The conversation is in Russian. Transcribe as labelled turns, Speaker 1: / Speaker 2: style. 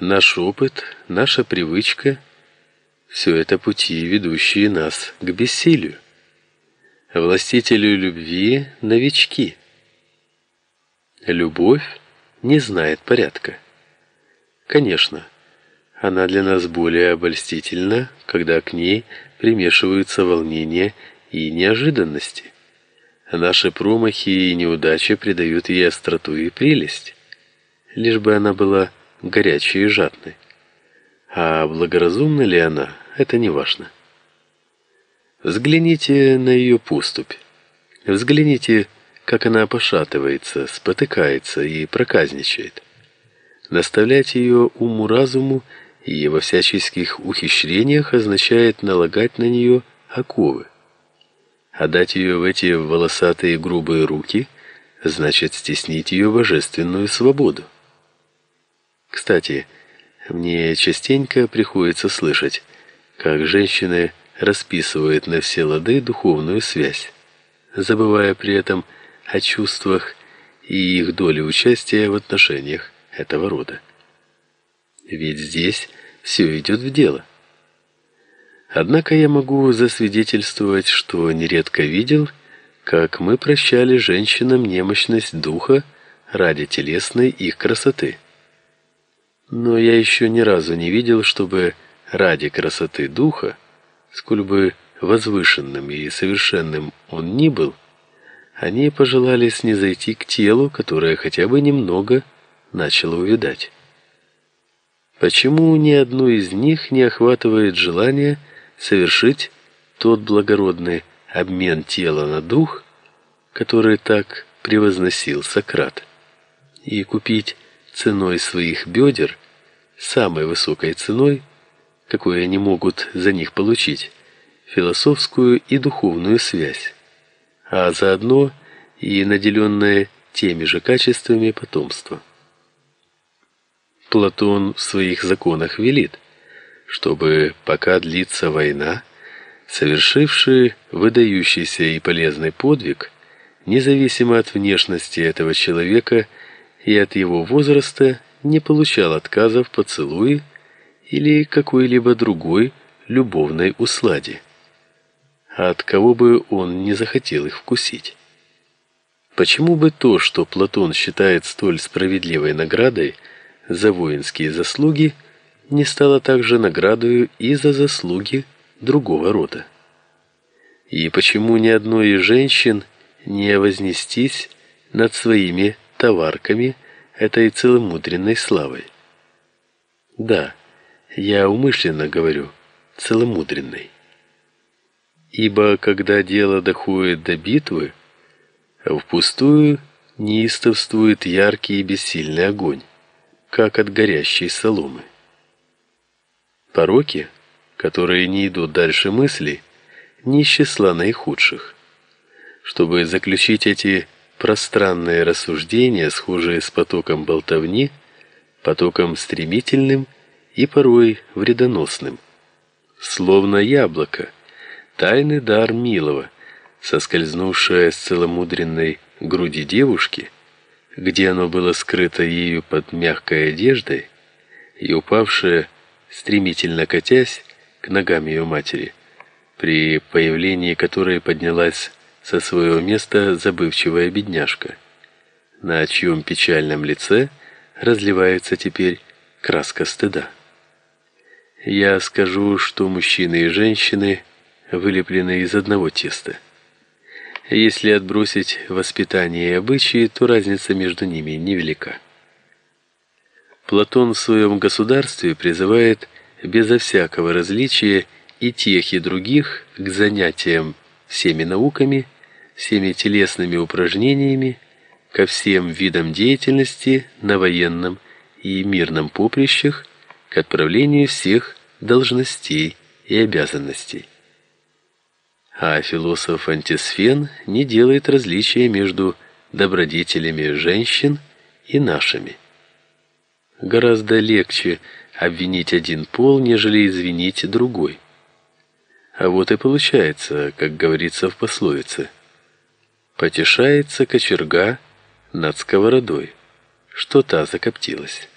Speaker 1: наш опыт, наша привычка все это пути, ведущие нас к бессилию. Властителю любви новички. Любовь не знает порядка. Конечно, она для нас более обольстительна, когда к ней примешиваются волнения и неожиданности. Наши промахи и неудачи придают ей остроту и прелесть, лишь бы она была горячей и жадной. А благоразумна ли она, это не важно. Взгляните на ее поступь. Взгляните, как она пошатывается, спотыкается и проказничает. Наставлять ее уму-разуму и во всяческих ухищрениях означает налагать на нее оковы. Отдать ее в эти волосатые грубые руки значит стеснить ее божественную свободу. Кстати, мне частенько приходится слышать, как женщины расписывают на все лады духовную связь, забывая при этом о чувствах и их доле участия в отношениях этого рода. Ведь здесь все идет в дело. Однако я могу засвидетельствовать, что нередко видел, как мы прощали женщинам немощность духа ради телесной их красоты. Но я еще ни разу не видел, чтобы ради красоты духа, сколь бы возвышенным и совершенным он ни был, они пожелали снизойти к телу, которое хотя бы немного начало увядать. Почему ни одну из них не охватывает желание совершить тот благородный обмен тела на дух, который так превозносил Сократ, и купить ценой своих бедер, самой высокой ценой, какую они могут за них получить, философскую и духовную связь, а заодно и наделенное теми же качествами потомство. Платон в своих законах велит – чтобы пока длится война, совершивший выдающийся и полезный подвиг, независимо от внешности этого человека и от его возраста, не получал отказа в поцелуе или какой-либо другой любовной усладе. А от кого бы он не захотел их вкусить? Почему бы то, что Платон считает столь справедливой наградой за воинские заслуги, не стало также наградою и за заслуги другого рода. И почему ни одной из женщин не вознестись над своими товарками этой целомудренной славой? Да, я умышленно говорю целомудренной. Ибо когда дело доходит до битвы, впустую неистовствует яркий и бессильный огонь, как от горящей соломы. Пороки, которые не идут дальше мысли, не из числа наихудших. Чтобы заключить эти пространные рассуждения, схожие с потоком болтовни, потоком стремительным и порой вредоносным, словно яблоко, тайный дар милого, соскользнувшее с целомудренной груди девушки, где оно было скрыто ею под мягкой одеждой, и упавшее стремительно катясь к ногам ее матери, при появлении которой поднялась со своего места забывчивая бедняжка, на чьем печальном лице разливается теперь краска стыда. Я скажу, что мужчины и женщины вылеплены из одного теста. Если отбросить воспитание и обычаи, то разница между ними невелика. Платон в своем государстве призывает безо всякого различия и тех, и других к занятиям всеми науками, всеми телесными упражнениями, ко всем видам деятельности на военном и мирном поприщах, к отправлению всех должностей и обязанностей. А философ Антисфен не делает различия между добродетелями женщин и нашими гораздо легче обвинить один пол, нежели извинить другой. А вот и получается, как говорится в пословице: потешается кочерга над сковородой, что та закоптилась.